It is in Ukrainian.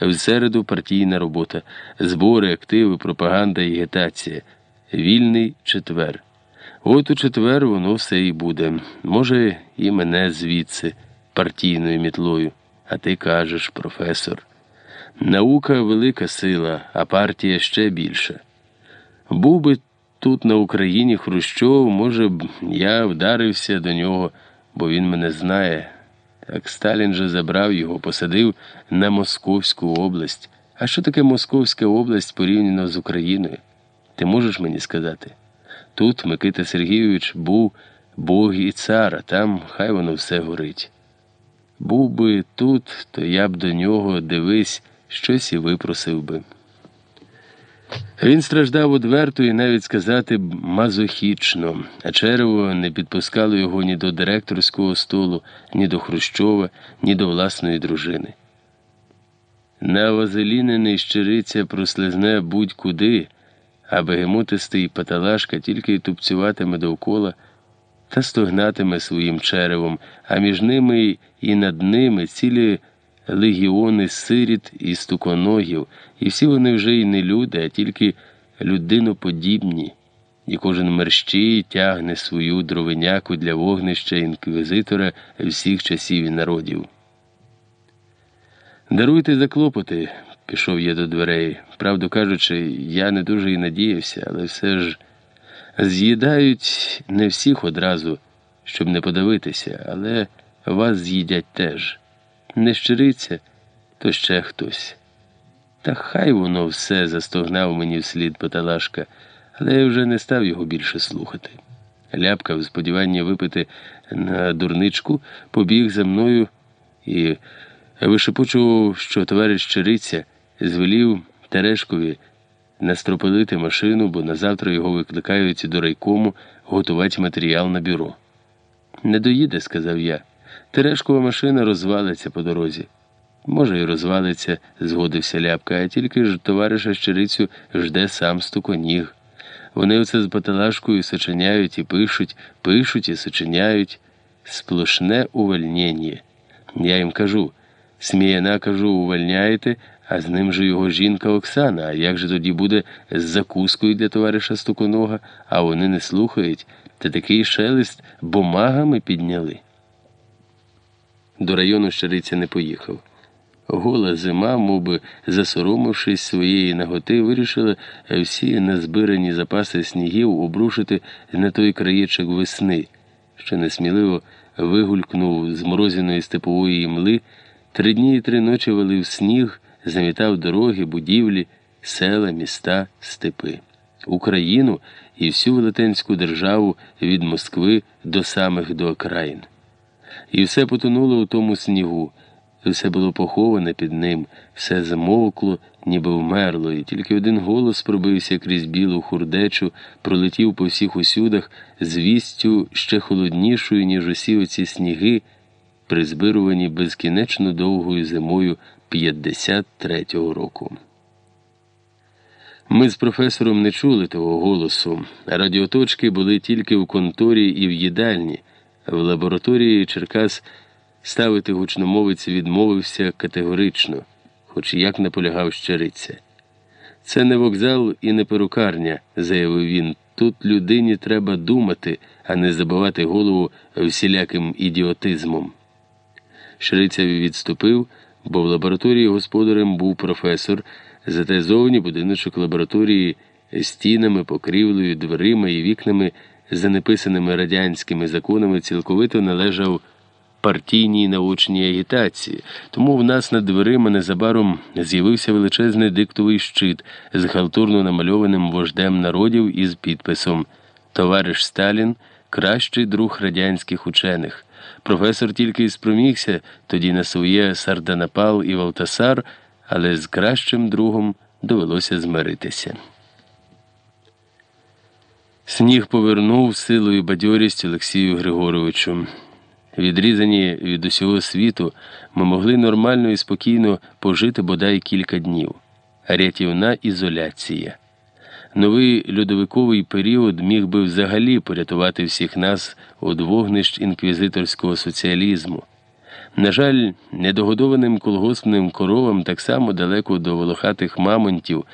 В середу партійна робота, збори, активи, пропаганда і агітація. Вільний четвер. От у четвер воно все і буде. Може, і мене звідси, партійною мітлою. А ти кажеш, професор. Наука велика сила, а партія ще більша. Був би тут на Україні Хрущов, може б я вдарився до нього, бо він мене знає. Так Сталін же забрав його, посадив на Московську область. А що таке Московська область порівняно з Україною? Ти можеш мені сказати? Тут Микита Сергійович був Бог і цар, а там хай воно все горить. Був би тут, то я б до нього, дивись, щось і випросив би. Він страждав одверто і навіть сказати мазохічно, а черево не підпускало його ні до директорського столу, ні до Хрущова, ні до власної дружини. На вазелінений щириця прослизне будь-куди, а бегемотистий паталашка тільки й тупцюватиме довкола та стогнатиме своїм черевом, а між ними і над ними цілі легіони сиріт і стуконогів, і всі вони вже й не люди, а тільки людиноподібні, і кожен мерщій тягне свою дровиняку для вогнища інквізитора всіх часів і народів. Даруйте за клопоти, пішов я до дверей. Правду кажучи, я не дуже і надіявся, але все ж з'їдають не всіх одразу, щоб не подивитися, але вас з'їдять теж. Не щириться, то ще хтось. Та хай воно все застогнав мені вслід Паталашка, але я вже не став його більше слухати. Ляпка, в сподіванні випити на дурничку, побіг за мною і вишепочував, що товариш Чириця звелів Терешкові настропилити машину, бо назавтра його викликають до райкому готувати матеріал на бюро. Не доїде, сказав я. Терешкова машина розвалиться по дорозі. Може, і розвалиться, згодився ляпка, а тільки ж товариша щирицю жде сам стуконіг. Вони оце з баталашкою сочиняють і пишуть, пишуть і сочиняють сплошне увольнення. Я їм кажу, сміяна кажу, увольняєте, а з ним же його жінка Оксана. А як же тоді буде з закускою для товариша Стуконога, а вони не слухають, та такий шелест бумагами підняли. До району щириця не поїхав. Гола зима, мов би, засоромившись своєї наготи, вирішила всі назбирані запаси снігів обрушити на той краєчок весни, що несміливо вигулькнув з морозяної степової імли, три дні і три ночі валив сніг, замітав дороги, будівлі, села, міста, степи, Україну і всю велетенську державу від Москви до самих до окраїн. І все потонуло у тому снігу, все було поховане під ним, все замовкло, ніби вмерло, і тільки один голос пробився крізь білу хурдечу, пролетів по всіх усюдах з вістю ще холоднішою, ніж усі оці сніги, призбирувані безкінечно довгою зимою 53-го року. Ми з професором не чули того голосу. Радіоточки були тільки в конторі і в їдальні. В лабораторії Черкас ставити гучномовець відмовився категорично, хоч як наполягав щириця. Це не вокзал і не перукарня, заявив він. Тут людині треба думати, а не забивати голову всіляким ідіотизмом. Щириця відступив, бо в лабораторії господарем був професор, зате зовні будиночок лабораторії стінами, покрівлею, дверима і вікнами за неписаними радянськими законами цілковито належав партійній научній агітації, тому в нас над дверима незабаром з'явився величезний диктовий щит з халтурно намальованим вождем народів із підписом Товариш Сталін, кращий друг радянських учених. Професор тільки й спромігся тоді на своє Сарданапал і Валтасар, але з кращим другом довелося змиритися. Сніг повернув силу і бадьорість Олексію Григоровичу. Відрізані від усього світу, ми могли нормально і спокійно пожити бодай кілька днів. Рятівна ізоляція. Новий льодовиковий період міг би взагалі порятувати всіх нас від вогнищ інквізиторського соціалізму. На жаль, недогодованим колгоспним коровам так само далеко до волохатих мамонтів.